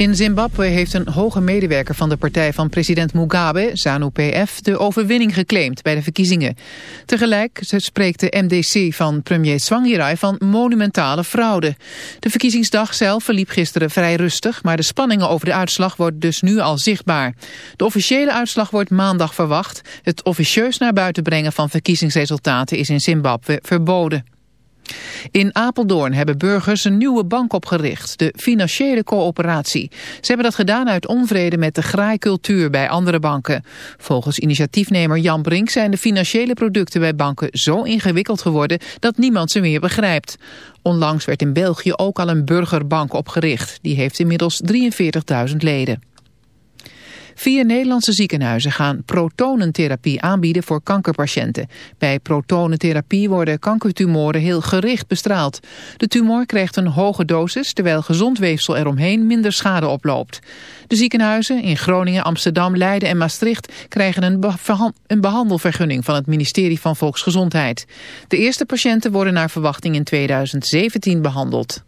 In Zimbabwe heeft een hoge medewerker van de partij van president Mugabe, ZANU-PF, de overwinning geclaimd bij de verkiezingen. Tegelijk spreekt de MDC van premier Tsvangirai van monumentale fraude. De verkiezingsdag zelf verliep gisteren vrij rustig, maar de spanningen over de uitslag worden dus nu al zichtbaar. De officiële uitslag wordt maandag verwacht. Het officieus naar buiten brengen van verkiezingsresultaten is in Zimbabwe verboden. In Apeldoorn hebben burgers een nieuwe bank opgericht, de Financiële Coöperatie. Ze hebben dat gedaan uit onvrede met de graaikultuur bij andere banken. Volgens initiatiefnemer Jan Brink zijn de financiële producten bij banken zo ingewikkeld geworden dat niemand ze meer begrijpt. Onlangs werd in België ook al een burgerbank opgericht. Die heeft inmiddels 43.000 leden. Vier Nederlandse ziekenhuizen gaan protonentherapie aanbieden voor kankerpatiënten. Bij protonentherapie worden kankertumoren heel gericht bestraald. De tumor krijgt een hoge dosis, terwijl gezond weefsel eromheen minder schade oploopt. De ziekenhuizen in Groningen, Amsterdam, Leiden en Maastricht krijgen een, een behandelvergunning van het ministerie van Volksgezondheid. De eerste patiënten worden naar verwachting in 2017 behandeld.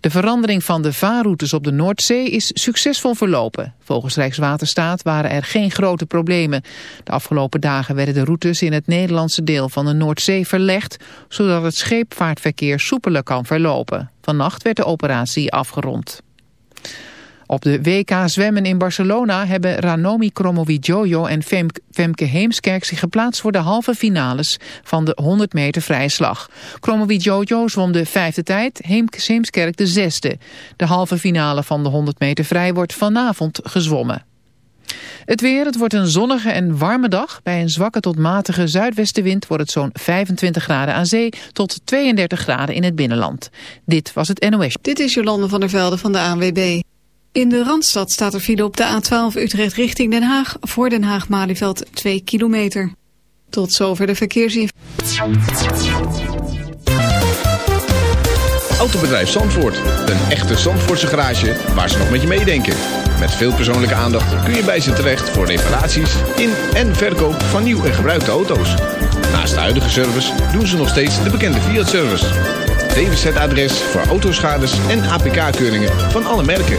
De verandering van de vaarroutes op de Noordzee is succesvol verlopen. Volgens Rijkswaterstaat waren er geen grote problemen. De afgelopen dagen werden de routes in het Nederlandse deel van de Noordzee verlegd... zodat het scheepvaartverkeer soepeler kan verlopen. Vannacht werd de operatie afgerond. Op de WK Zwemmen in Barcelona hebben Ranomi Kromowidjojo en Femke Heemskerk zich geplaatst voor de halve finales van de 100 meter vrije slag. Kromowidjojo zwom de vijfde tijd, Heemskerk de zesde. De halve finale van de 100 meter vrij wordt vanavond gezwommen. Het weer, het wordt een zonnige en warme dag. Bij een zwakke tot matige zuidwestenwind wordt het zo'n 25 graden aan zee tot 32 graden in het binnenland. Dit was het NOS. Dit is Jolande van der Velde van de ANWB. In de Randstad staat er file op de A12 Utrecht richting Den Haag. Voor Den Haag-Malieveld 2 kilometer. Tot zover de verkeersinformatie. Autobedrijf Zandvoort. Een echte Zandvoortse garage waar ze nog met je meedenken. Met veel persoonlijke aandacht kun je bij ze terecht voor reparaties in en verkoop van nieuw en gebruikte auto's. Naast de huidige service doen ze nog steeds de bekende Fiat-service. DWZ-adres voor autoschades en APK-keuringen van alle merken.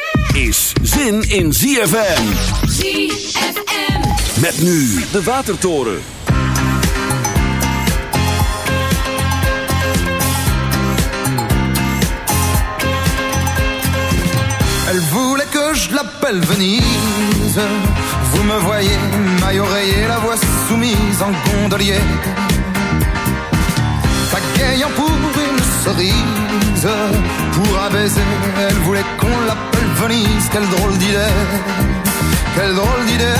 is zin in ZFM. ZFM. Met nu de Watertoren. Elle voulait que je l'appelle Venise. Vous me voyez, maille oreiller, la voix soumise en gondolier. Pagayant pour une cerise, pour un baiser, elle voulait qu'on l'appelle Venise. Quelle drôle d'idée, quelle drôle d'idée,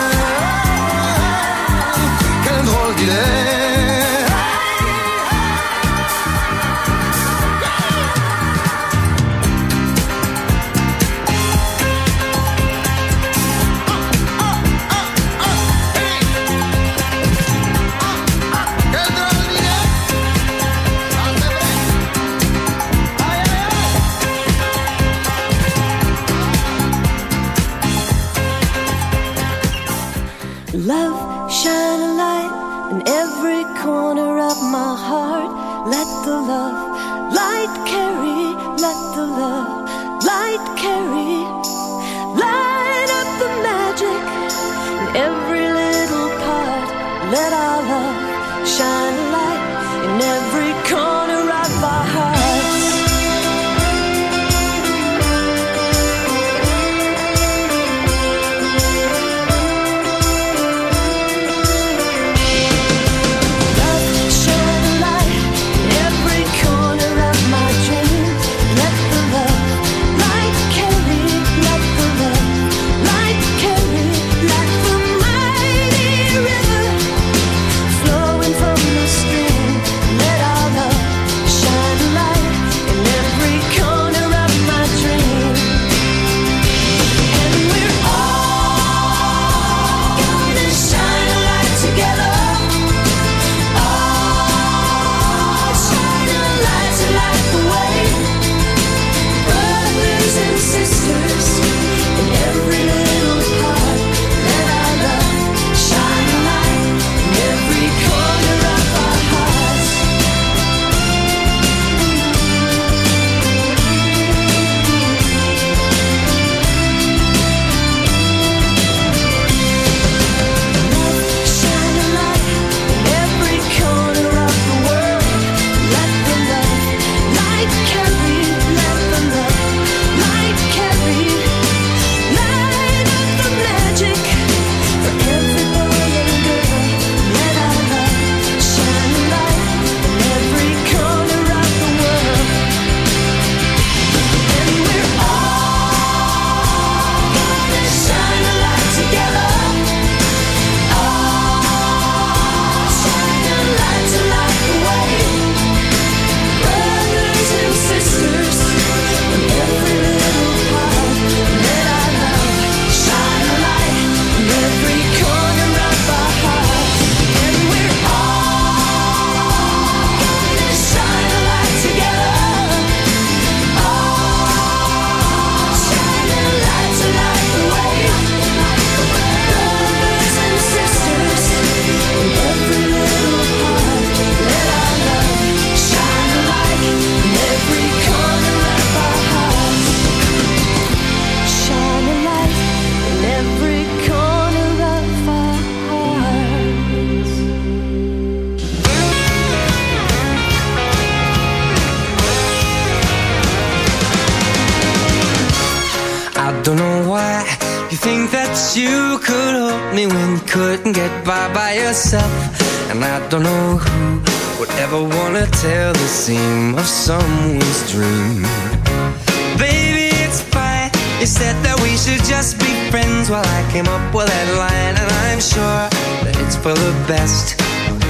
Best.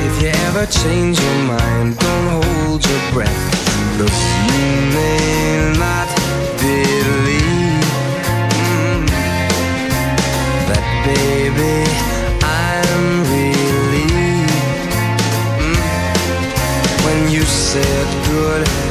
If you ever change your mind, don't hold your breath. Look, you may not believe mm, that, baby. I'm relieved mm, when you said goodbye.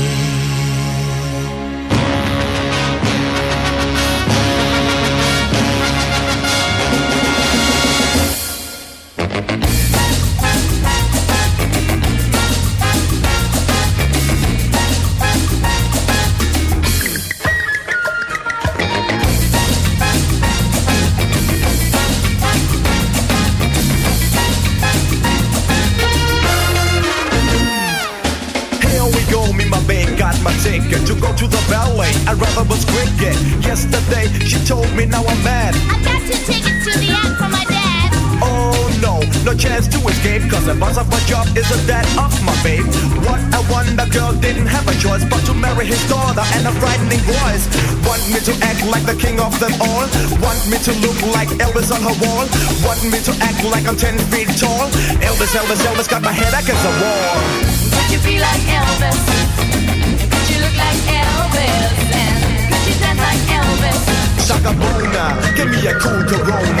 Like the king of them all. Want me to look like Elvis on her wall. Want me to act like I'm 10 feet tall. Elvis, Elvis, Elvis got my head against the wall. Could you be like Elvis? Could you look like Elvis? And could you dance like Elvis? Shaka Bona, give me a cool Corona.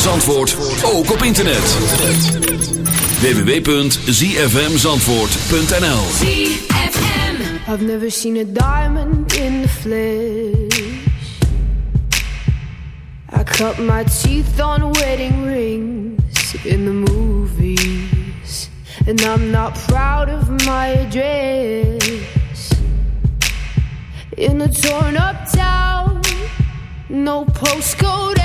Van Zandvoort ook op internet. www.zfmzandvoort.nl I've never seen a diamond in the flesh. I cut my teeth on wedding rings in the movies. And I'm not proud of my address. In a torn up town, no postcode.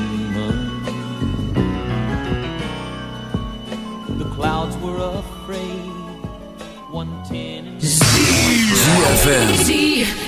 ZFM.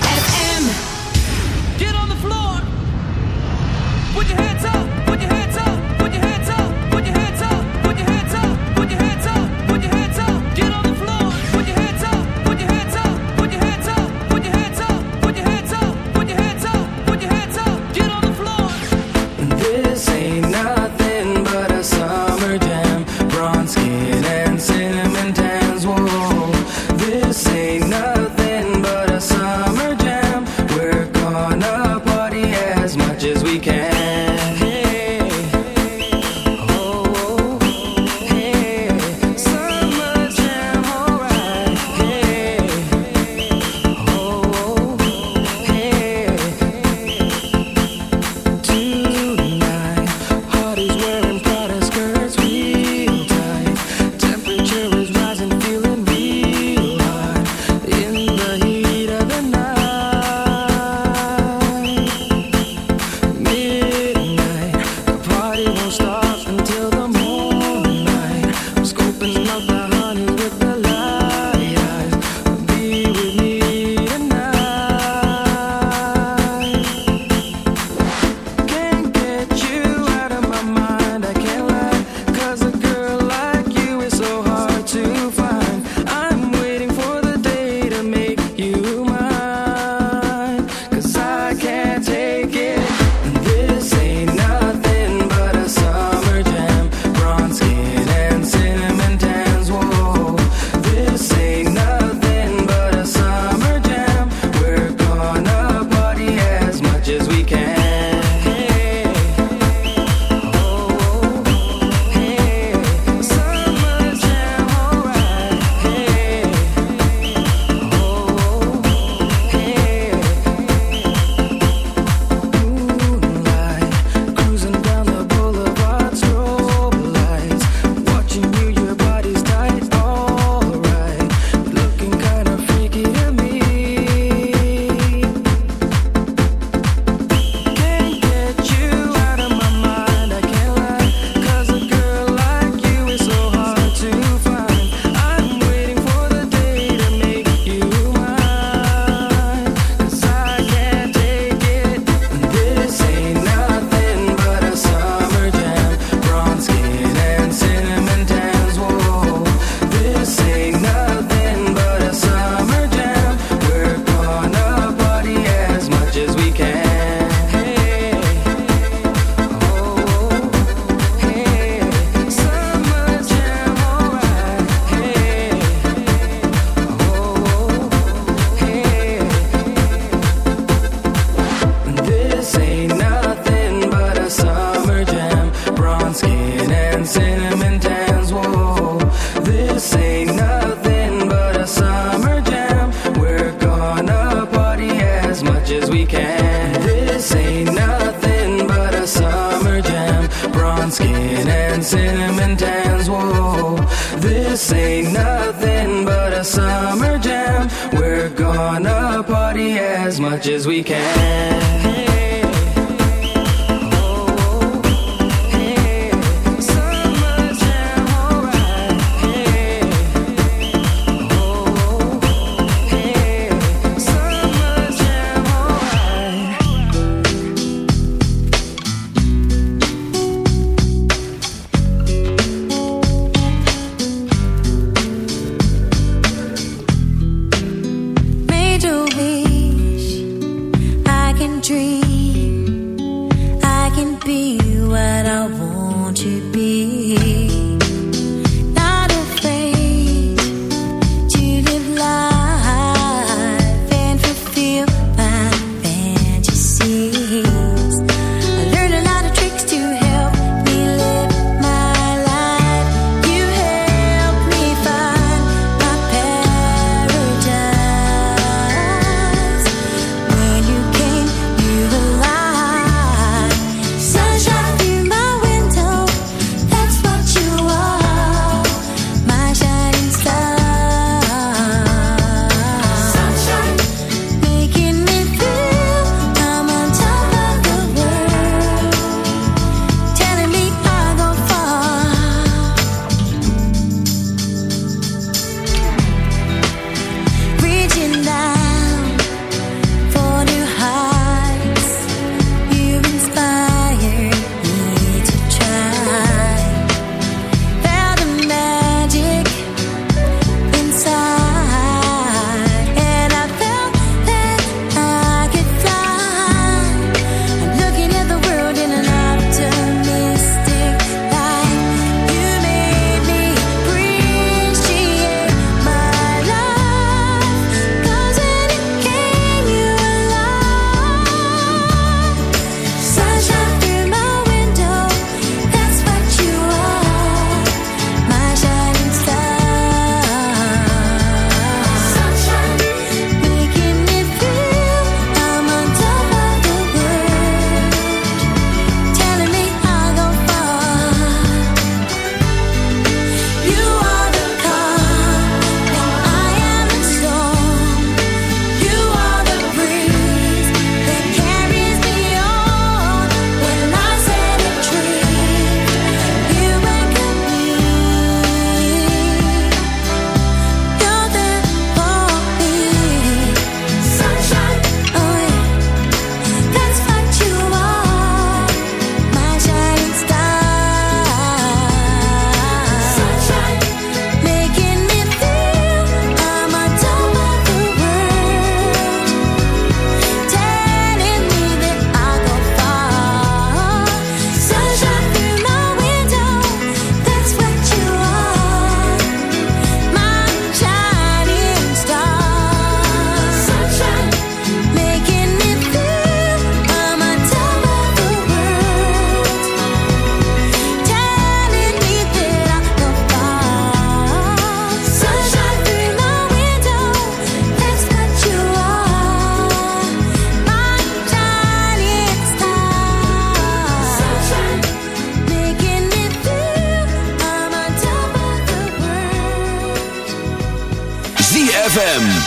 much as we can.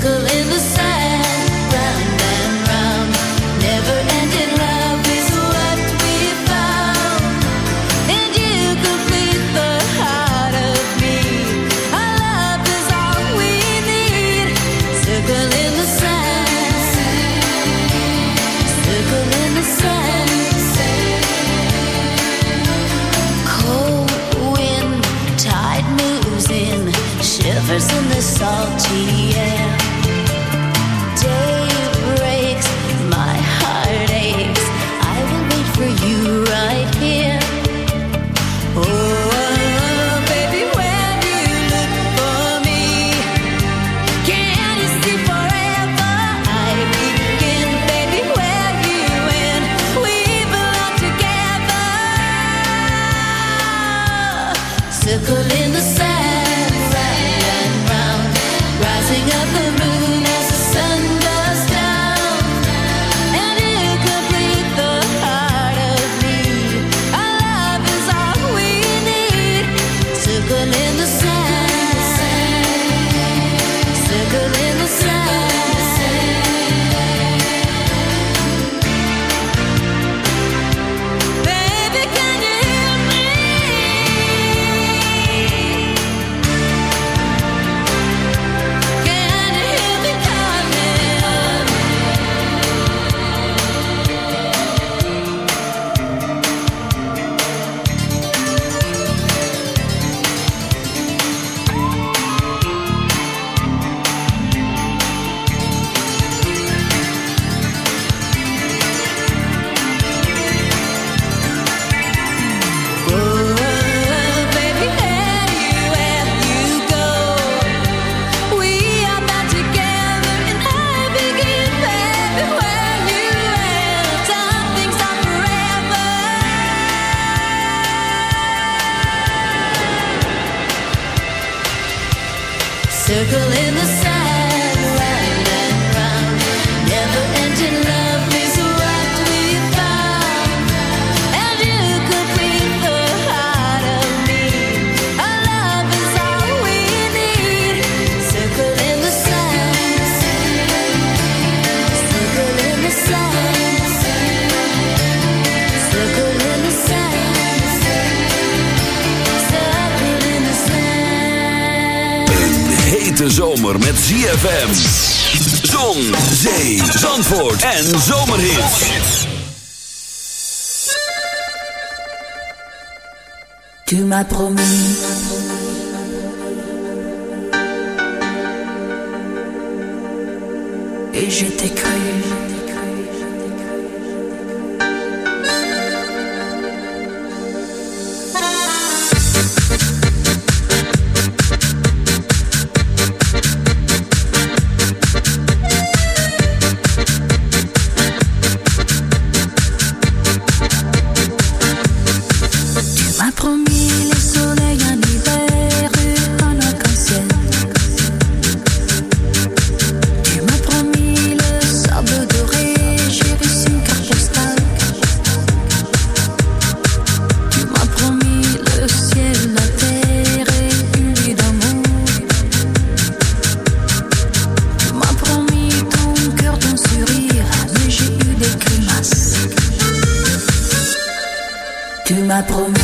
Circle in the sun. ZFM. Zon, zee, zandvoort en zomerhit. Tu m'as promis promis.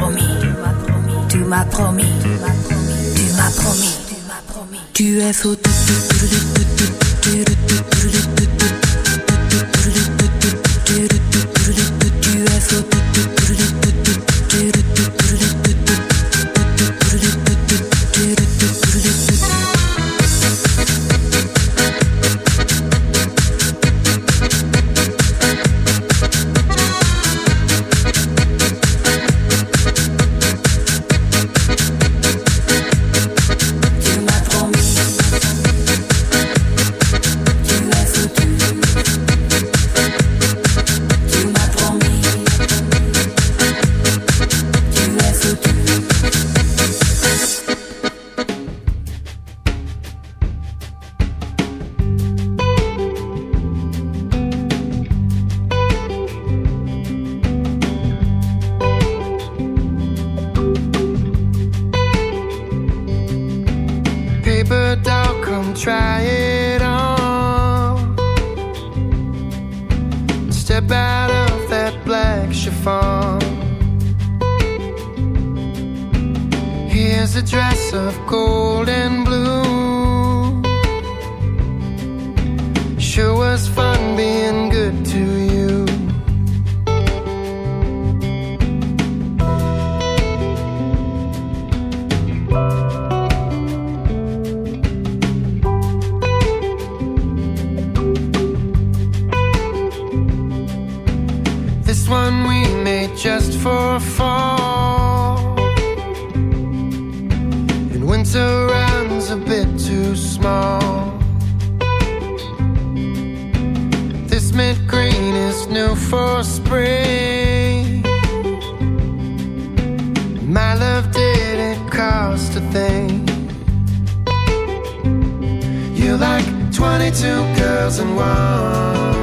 promis, tu m'as promis, tu m'as promis, tu m'as promis. Tu es. new for spring. My love didn't cost a thing. You like 22 girls in one.